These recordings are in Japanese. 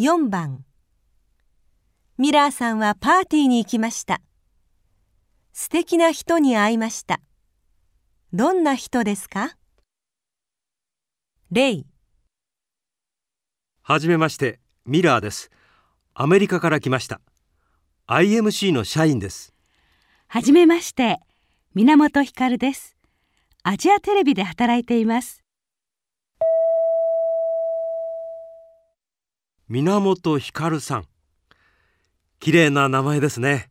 4番ミラーさんはパーティーに行きました。素敵な人に会いました。どんな人ですか？レイ、はじめまして、ミラーです。アメリカから来ました。IMC の社員です。はじめまして、源ひかるです。アジアテレビで働いています。源ひかるさん。綺麗な名前ですね。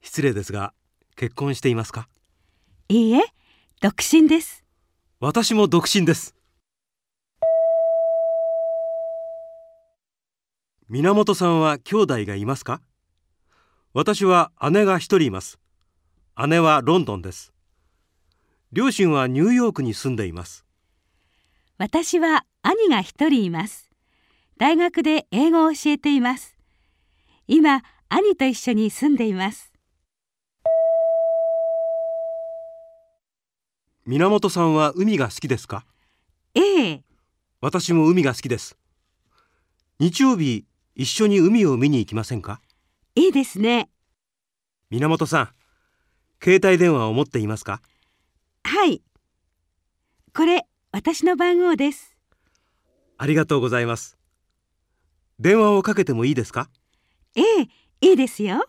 失礼ですが、結婚していますか？いいえ、独身です。私も独身です。源さんは兄弟がいますか？私は姉が一人います。姉はロンドンです。両親はニューヨークに住んでいます。私は兄が一人います。大学で英語を教えています。今、兄と一緒に住んでいます。源さんは海が好きですか？ええ、私も海が好きです。日曜日、一緒に海を見に行きませんか？いいですね。源さん、携帯電話を持っていますか？はい。これ、私の番号です。ありがとうございます。電話をかけてもいいですか？ええ、いいですよ。